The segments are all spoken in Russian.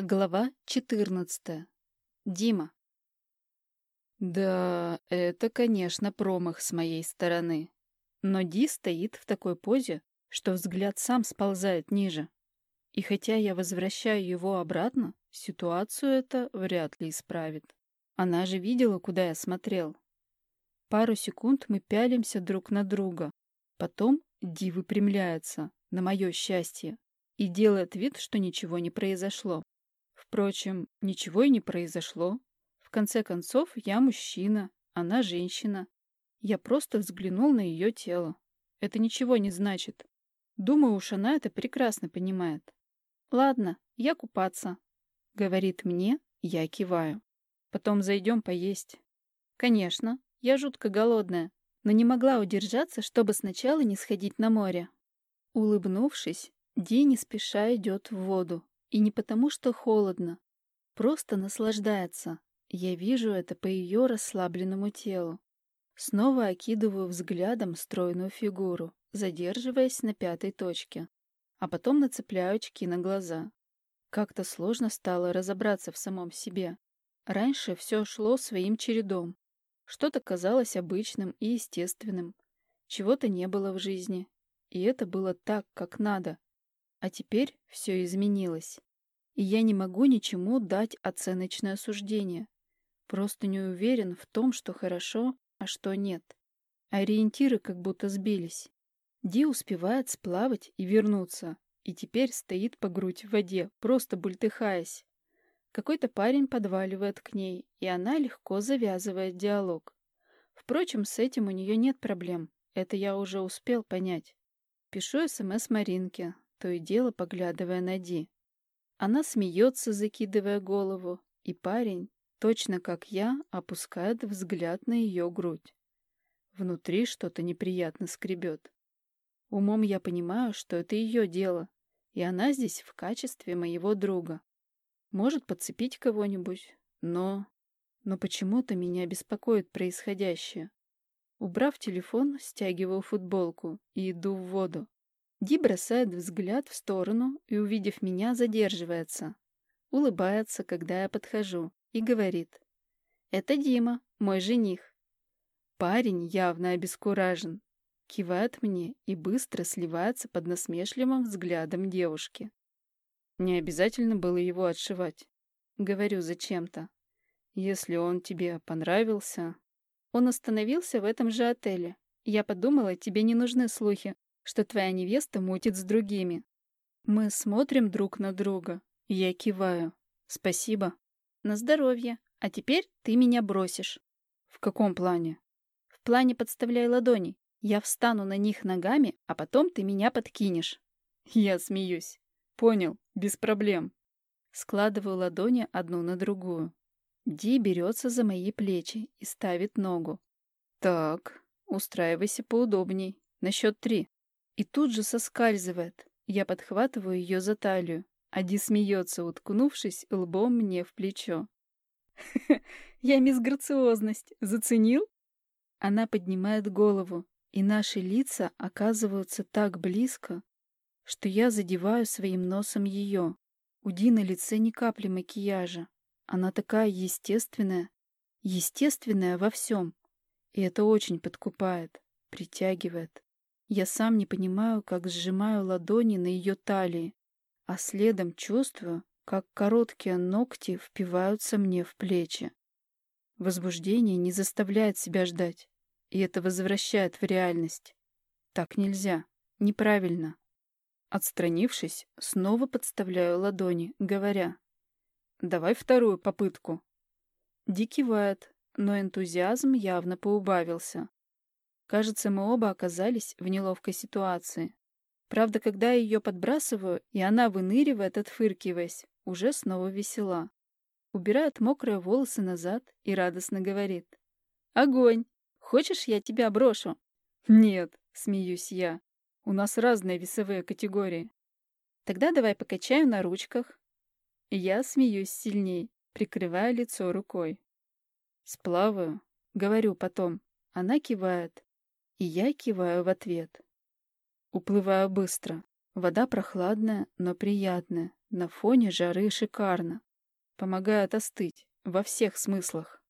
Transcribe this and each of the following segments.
Глава 14. Дима. Да, это, конечно, промах с моей стороны. Но Ди стоит в такой позе, что взгляд сам сползает ниже. И хотя я возвращаю его обратно, ситуацию это вряд ли исправит. Она же видела, куда я смотрел. Пару секунд мы пялимся друг на друга. Потом Ди выпрямляется, на мое счастье, и делает вид, что ничего не произошло. Впрочем, ничего и не произошло. В конце концов, я мужчина, она женщина. Я просто взглянул на ее тело. Это ничего не значит. Думаю, уж она это прекрасно понимает. «Ладно, я купаться», — говорит мне, я киваю. «Потом зайдем поесть». «Конечно, я жутко голодная, но не могла удержаться, чтобы сначала не сходить на море». Улыбнувшись, Ди не спеша идет в воду. И не потому, что холодно. Просто наслаждается. Я вижу это по ее расслабленному телу. Снова окидываю взглядом стройную фигуру, задерживаясь на пятой точке. А потом нацепляю очки на глаза. Как-то сложно стало разобраться в самом себе. Раньше все шло своим чередом. Что-то казалось обычным и естественным. Чего-то не было в жизни. И это было так, как надо. А теперь все изменилось. И я не могу ничему дать оценочное суждение. Просто не уверен в том, что хорошо, а что нет. Ориентиры как будто сбились. Ди успевает сплавать и вернуться, и теперь стоит по грудь в воде, просто бультыхаясь. Какой-то парень подваливает к ней, и она легко завязывает диалог. Впрочем, с этим у нее нет проблем, это я уже успел понять. Пишу СМС Маринке, то и дело поглядывая на Ди. Она смеется, закидывая голову, и парень, точно как я, опускает взгляд на ее грудь. Внутри что-то неприятно скребет. Умом я понимаю, что это ее дело, и она здесь в качестве моего друга. Может подцепить кого-нибудь, но... Но почему-то меня беспокоит происходящее. Убрав телефон, стягиваю футболку и иду в воду. Ди бросает взгляд в сторону и, увидев меня, задерживается. Улыбается, когда я подхожу, и говорит. «Это Дима, мой жених». Парень явно обескуражен. Кивает мне и быстро сливается под насмешливым взглядом девушки. Не обязательно было его отшивать. Говорю зачем-то. Если он тебе понравился... Он остановился в этом же отеле. Я подумала, тебе не нужны слухи, что твоя невеста мутит с другими. Мы смотрим друг на друга. Я киваю. Спасибо. На здоровье. А теперь ты меня бросишь. В каком плане? В плане подставляй ладони. Я встану на них ногами, а потом ты меня подкинешь. Я смеюсь. Понял, без проблем. Складываю ладони одну на другую. Ди берется за мои плечи и ставит ногу. Так, устраивайся поудобней. На счет три. И тут же соскальзывает. Я подхватываю ее за талию. Ади смеется, уткнувшись лбом мне в плечо. «Я мисс Грациозность. Заценил?» Она поднимает голову, и наши лица оказываются так близко, что я задеваю своим носом ее. У Ди на лице ни капли макияжа. Она такая естественная, естественная во всем. И это очень подкупает, притягивает. Я сам не понимаю, как сжимаю ладони на ее талии, а следом чувствую, как короткие ногти впиваются мне в плечи. Возбуждение не заставляет себя ждать, и это возвращает в реальность. Так нельзя, неправильно. Отстранившись, снова подставляю ладони, говоря, «Давай вторую попытку». Ди кивает, но энтузиазм явно поубавился. Кажется, мы оба оказались в неловкой ситуации. Правда, когда я ее подбрасываю, и она выныривает, отфыркиваясь, уже снова весела. Убирает мокрые волосы назад и радостно говорит. «Огонь! Хочешь, я тебя брошу?» «Нет», — смеюсь я. «У нас разные весовые категории». «Тогда давай покачаю на ручках». Я смеюсь сильней, прикрывая лицо рукой. «Сплаваю», — говорю потом. Она кивает. И я киваю в ответ. Уплываю быстро. Вода прохладная, но приятная. на фоне жары шикарно. Помогает остыть во всех смыслах.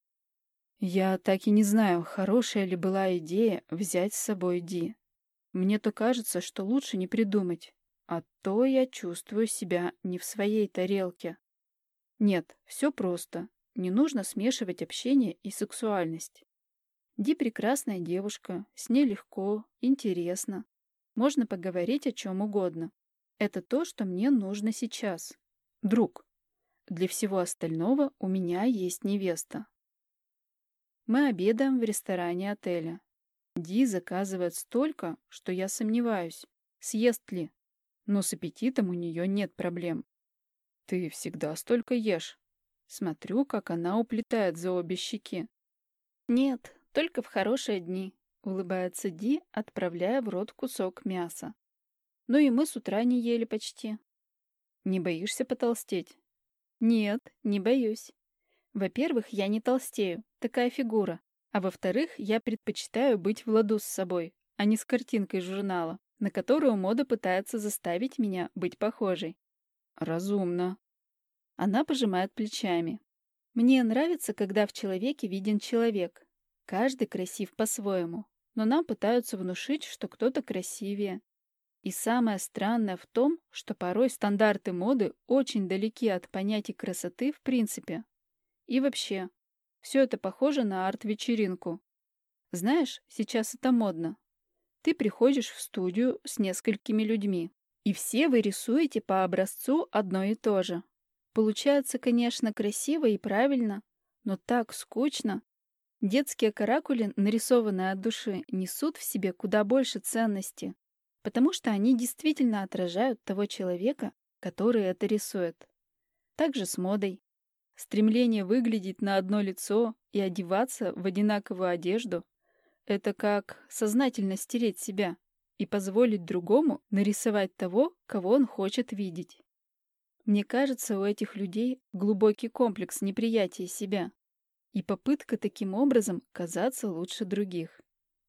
Я так и не знаю, хорошая ли была идея взять с собой Ди. Мне то кажется, что лучше не придумать, а то я чувствую себя не в своей тарелке. Нет, все просто. Не нужно смешивать общение и сексуальность. Ди прекрасная девушка, с ней легко, интересно. Можно поговорить о чем угодно. Это то, что мне нужно сейчас. Друг. Для всего остального у меня есть невеста. Мы обедаем в ресторане отеля. Ди заказывает столько, что я сомневаюсь, съест ли. Но с аппетитом у нее нет проблем. Ты всегда столько ешь. Смотрю, как она уплетает за обе щеки. Нет, только в хорошие дни, улыбается Ди, отправляя в рот кусок мяса. Ну и мы с утра не ели почти. Не боишься потолстеть? Нет, не боюсь. Во-первых, я не толстею, такая фигура. А во-вторых, я предпочитаю быть в ладу с собой, а не с картинкой журнала, на которую мода пытается заставить меня быть похожей. Разумно. Она пожимает плечами. Мне нравится, когда в человеке виден человек. Каждый красив по-своему, но нам пытаются внушить, что кто-то красивее, и самое странное в том, что порой стандарты моды очень далеки от понятий красоты в принципе. И вообще, все это похоже на арт-вечеринку. Знаешь, сейчас это модно. Ты приходишь в студию с несколькими людьми, и все вы рисуете по образцу одно и то же. Получается, конечно, красиво и правильно, но так скучно. Детские каракули, нарисованные от души, несут в себе куда больше ценности, потому что они действительно отражают того человека, который это рисует. Также с модой. Стремление выглядеть на одно лицо и одеваться в одинаковую одежду — это как сознательно стереть себя и позволить другому нарисовать того, кого он хочет видеть. Мне кажется, у этих людей глубокий комплекс неприятия себя и попытка таким образом казаться лучше других.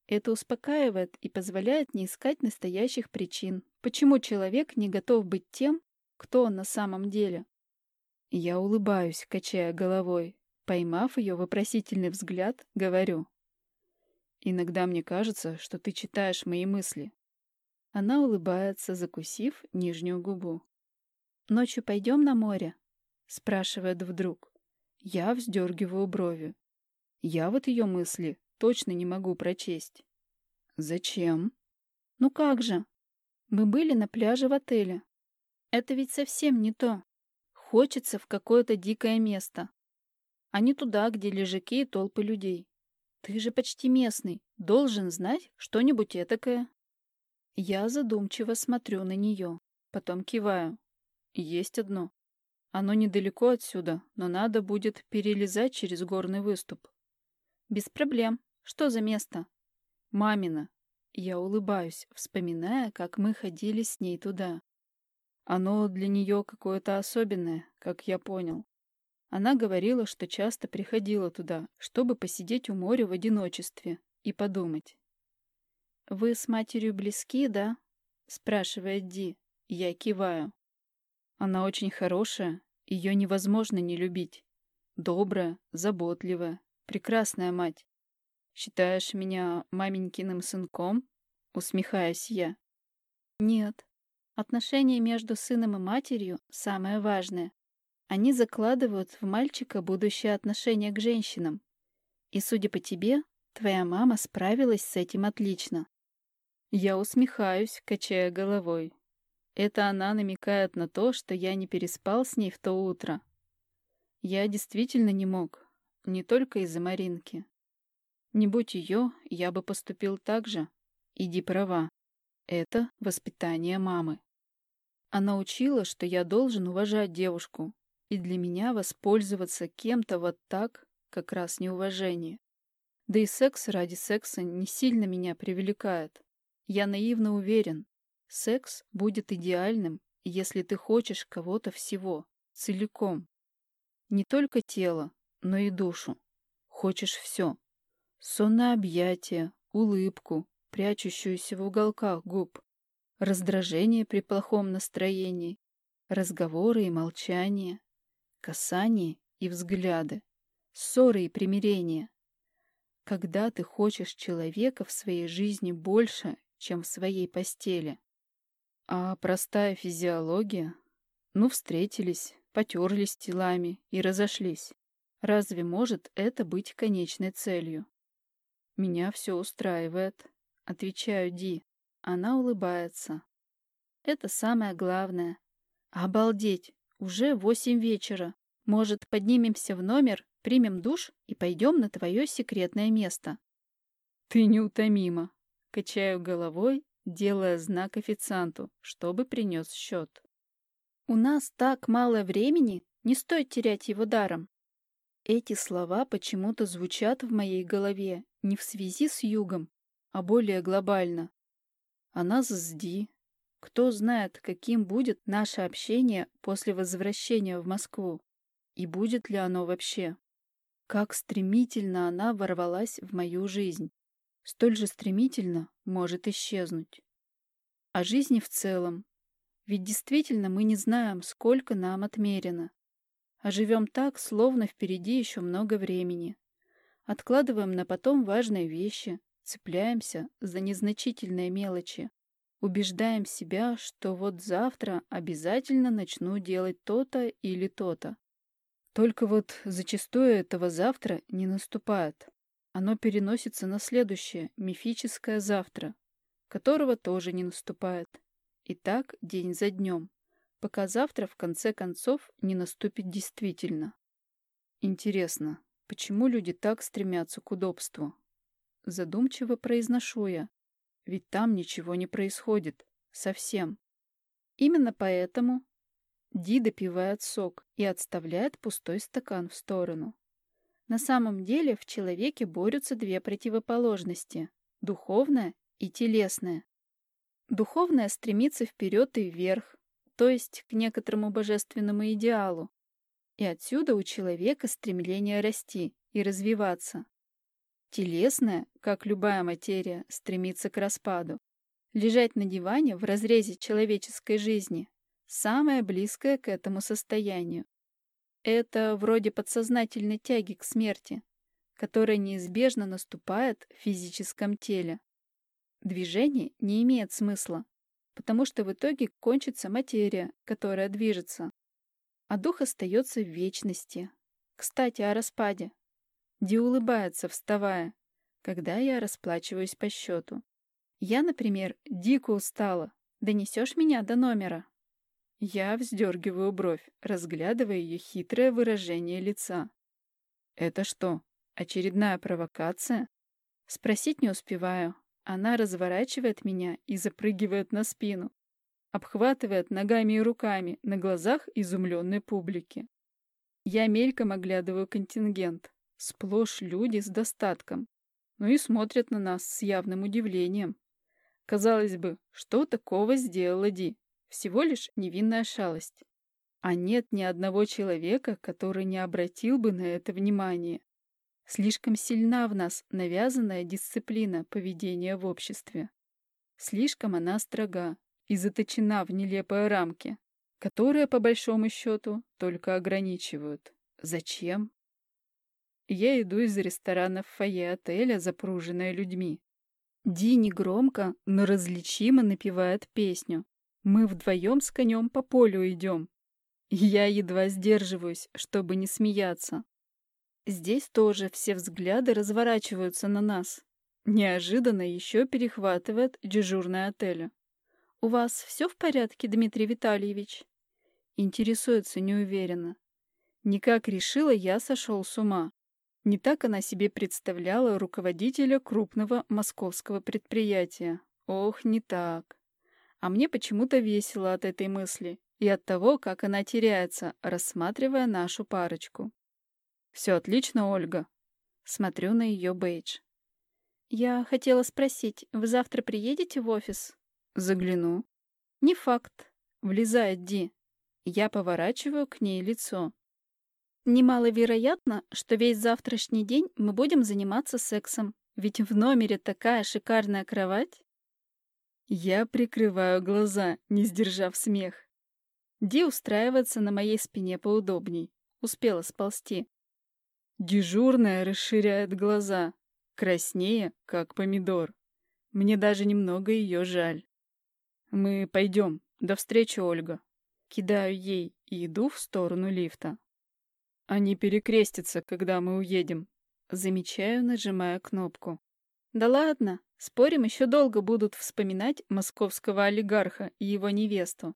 Это успокаивает и позволяет не искать настоящих причин, почему человек не готов быть тем, кто он на самом деле. Я улыбаюсь, качая головой. Поймав ее вопросительный взгляд, говорю. «Иногда мне кажется, что ты читаешь мои мысли». Она улыбается, закусив нижнюю губу. «Ночью пойдем на море?» — спрашивает вдруг. Я вздергиваю брови. Я вот ее мысли точно не могу прочесть. Зачем? Ну как же? Мы были на пляже в отеле. Это ведь совсем не то. Хочется в какое-то дикое место. А не туда, где лежаки и толпы людей. Ты же почти местный, должен знать что-нибудь этакое. Я задумчиво смотрю на нее, потом киваю. Есть одно. Оно недалеко отсюда, но надо будет перелезать через горный выступ. Без проблем. Что за место? Мамина. Я улыбаюсь, вспоминая, как мы ходили с ней туда. Оно для нее какое-то особенное, как я понял. Она говорила, что часто приходила туда, чтобы посидеть у моря в одиночестве и подумать. «Вы с матерью близки, да?» — спрашивает Ди. Я киваю. Она очень хорошая, ее невозможно не любить. Добрая, заботливая, прекрасная мать. Считаешь меня маменькиным сынком? Усмехаясь я. Нет. Отношения между сыном и матерью — самое важное. Они закладывают в мальчика будущее отношение к женщинам. И, судя по тебе, твоя мама справилась с этим отлично. Я усмехаюсь, качая головой. Это она намекает на то, что я не переспал с ней в то утро. Я действительно не мог. Не только из-за Маринки. Не будь ее, я бы поступил так же. Иди права. Это воспитание мамы. Она учила, что я должен уважать девушку, и для меня воспользоваться кем-то вот так как раз неуважение. Да и секс ради секса не сильно меня привлекает. Я наивно уверен, секс будет идеальным, если ты хочешь кого-то всего, целиком. Не только тело, но и душу. Хочешь все. Сонное объятие, улыбку, прячущуюся в уголках губ, раздражение при плохом настроении, Разговоры и молчание, касания и взгляды, ссоры и примирения. Когда ты хочешь человека в своей жизни больше, чем в своей постели. А простая физиология? Ну, встретились, потерлись телами и разошлись. Разве может это быть конечной целью? Меня все устраивает. Отвечаю Ди. Она улыбается. Это самое главное. Обалдеть! Уже восемь вечера. Может, поднимемся в номер, примем душ и пойдем на твое секретное место? Ты неутомима. Качаю головой, делая знак официанту, чтобы принес счет. У нас так мало времени, не стоит терять его даром. Эти слова почему-то звучат в моей голове не в связи с югом, а более глобально. Она сзди. Кто знает, каким будет наше общение после возвращения в Москву? И будет ли оно вообще? Как стремительно она ворвалась в мою жизнь. Столь же стремительно может исчезнуть. О жизни в целом. Ведь действительно мы не знаем, сколько нам отмерено. А живем так, словно впереди еще много времени. Откладываем на потом важные вещи, цепляемся за незначительные мелочи, убеждаем себя, что вот завтра обязательно начну делать то-то или то-то. Только вот зачастую этого завтра не наступает. Оно переносится на следующее, мифическое завтра, которого тоже не наступает. И так день за днем, пока завтра в конце концов не наступит действительно. Интересно, Почему люди так стремятся к удобству? Задумчиво произношу я. Ведь там ничего не происходит. Совсем. Именно поэтому Ди допивает сок и отставляет пустой стакан в сторону. На самом деле в человеке борются две противоположности – духовная и телесная. Духовная стремится вперед и вверх, то есть к некоторому божественному идеалу, и отсюда у человека стремление расти и развиваться. Телесное, как любая материя, стремится к распаду. Лежать на диване в разрезе человеческой жизни – самое близкое к этому состоянию. Это вроде подсознательной тяги к смерти, которая неизбежно наступает в физическом теле. Движение не имеет смысла, потому что в итоге кончится материя, которая движется а дух остается в вечности. Кстати, о распаде. Ди улыбается, вставая, когда я расплачиваюсь по счету. Я, например, дико устала. Донесешь меня до номера? Я вздергиваю бровь, разглядывая ее хитрое выражение лица. Это что, очередная провокация? Спросить не успеваю. Она разворачивает меня и запрыгивает на спину обхватывает ногами и руками на глазах изумленной публики. Я мельком оглядываю контингент. Сплошь люди с достатком. Ну и смотрят на нас с явным удивлением. Казалось бы, что такого сделала Ди? Всего лишь невинная шалость. А нет ни одного человека, который не обратил бы на это внимание. Слишком сильна в нас навязанная дисциплина поведения в обществе. Слишком она строга, и заточена в нелепые рамки, которые, по большому счету, только ограничивают. Зачем? Я иду из ресторана в фойе отеля, запруженная людьми. Ди громко, но различимо напевает песню. Мы вдвоем с конем по полю идем. Я едва сдерживаюсь, чтобы не смеяться. Здесь тоже все взгляды разворачиваются на нас. Неожиданно еще перехватывает дежурный отеля. «У вас все в порядке, Дмитрий Витальевич?» Интересуется неуверенно. Никак решила, я сошел с ума. Не так она себе представляла руководителя крупного московского предприятия. Ох, не так. А мне почему-то весело от этой мысли и от того, как она теряется, рассматривая нашу парочку. «Все отлично, Ольга». Смотрю на ее бейдж. «Я хотела спросить, вы завтра приедете в офис?» Загляну. Не факт. Влезает Ди. Я поворачиваю к ней лицо. Немаловероятно, что весь завтрашний день мы будем заниматься сексом, ведь в номере такая шикарная кровать. Я прикрываю глаза, не сдержав смех. Ди устраивается на моей спине поудобней. Успела сползти. Дежурная расширяет глаза, краснее, как помидор. Мне даже немного ее жаль. Мы пойдем. До встречи, Ольга. Кидаю ей и иду в сторону лифта. Они перекрестятся, когда мы уедем. Замечаю, нажимая кнопку. Да ладно, спорим, еще долго будут вспоминать московского олигарха и его невесту.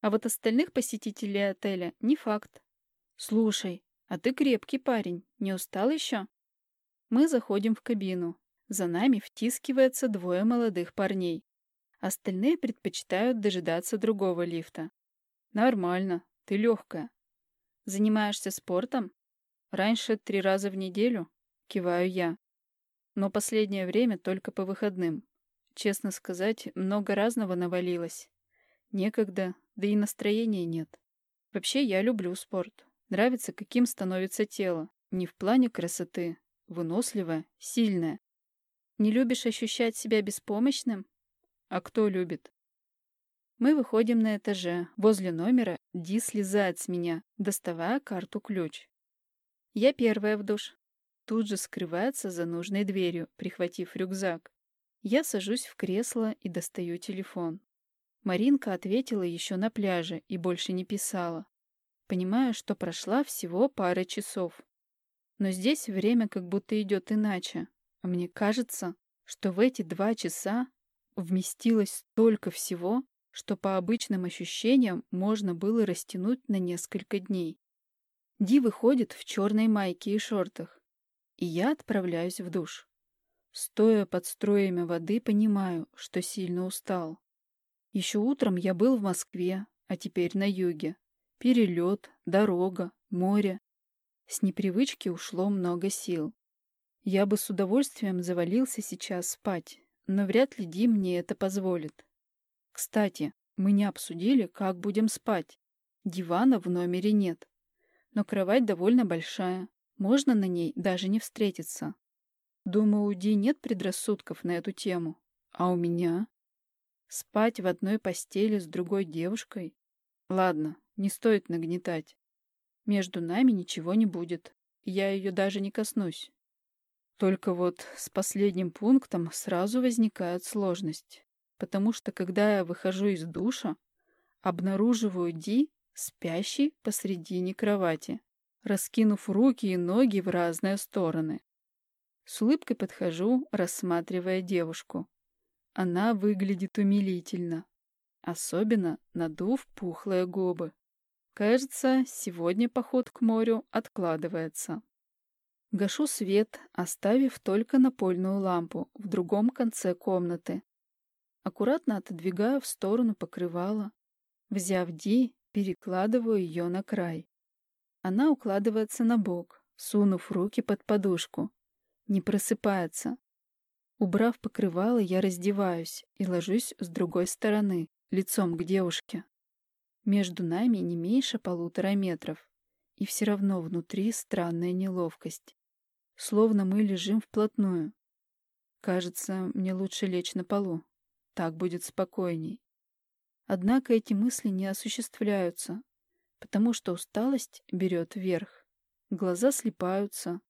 А вот остальных посетителей отеля не факт. Слушай, а ты крепкий парень, не устал еще? Мы заходим в кабину. За нами втискивается двое молодых парней. Остальные предпочитают дожидаться другого лифта. Нормально, ты легкая. Занимаешься спортом? Раньше три раза в неделю? Киваю я. Но последнее время только по выходным. Честно сказать, много разного навалилось. Некогда, да и настроения нет. Вообще, я люблю спорт. Нравится, каким становится тело. Не в плане красоты. Выносливое, сильное. Не любишь ощущать себя беспомощным? А кто любит? Мы выходим на этаже. Возле номера Ди слезает с меня, доставая карту-ключ. Я первая в душ. Тут же скрывается за нужной дверью, прихватив рюкзак. Я сажусь в кресло и достаю телефон. Маринка ответила еще на пляже и больше не писала. Понимаю, что прошла всего пара часов. Но здесь время как будто идет иначе. А мне кажется, что в эти два часа вместилось столько всего, что по обычным ощущениям можно было растянуть на несколько дней. Ди выходит в черной майке и шортах, и я отправляюсь в душ. Стоя под струями воды, понимаю, что сильно устал. Еще утром я был в Москве, а теперь на юге. Перелет, дорога, море. С непривычки ушло много сил. Я бы с удовольствием завалился сейчас спать, но вряд ли Ди мне это позволит. Кстати, мы не обсудили, как будем спать. Дивана в номере нет. Но кровать довольно большая. Можно на ней даже не встретиться. Думаю, у Ди нет предрассудков на эту тему. А у меня? Спать в одной постели с другой девушкой? Ладно, не стоит нагнетать. Между нами ничего не будет. Я ее даже не коснусь. Только вот с последним пунктом сразу возникает сложность потому что когда я выхожу из душа, обнаруживаю Ди спящий посредине кровати, раскинув руки и ноги в разные стороны. С улыбкой подхожу, рассматривая девушку. Она выглядит умилительно, особенно надув пухлые губы. Кажется, сегодня поход к морю откладывается. Гашу свет, оставив только напольную лампу в другом конце комнаты, Аккуратно отодвигаю в сторону покрывала. Взяв Ди, перекладываю ее на край. Она укладывается на бок, сунув руки под подушку. Не просыпается. Убрав покрывало, я раздеваюсь и ложусь с другой стороны, лицом к девушке. Между нами не меньше полутора метров. И все равно внутри странная неловкость. Словно мы лежим вплотную. Кажется, мне лучше лечь на полу. Так будет спокойней. Однако эти мысли не осуществляются, потому что усталость берет верх. Глаза слипаются,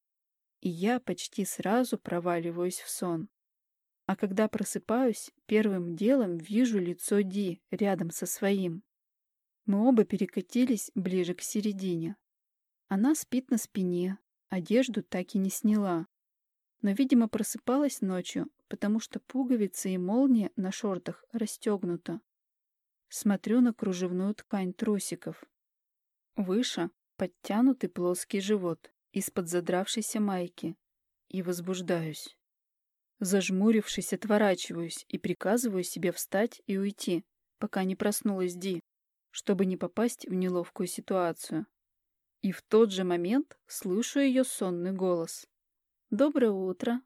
и я почти сразу проваливаюсь в сон. А когда просыпаюсь, первым делом вижу лицо Ди рядом со своим. Мы оба перекатились ближе к середине. Она спит на спине, одежду так и не сняла. Но, видимо, просыпалась ночью потому что пуговицы и молния на шортах расстегнута. Смотрю на кружевную ткань трусиков. Выше подтянутый плоский живот из-под задравшейся майки. И возбуждаюсь. Зажмурившись, отворачиваюсь и приказываю себе встать и уйти, пока не проснулась Ди, чтобы не попасть в неловкую ситуацию. И в тот же момент слышу ее сонный голос. «Доброе утро!»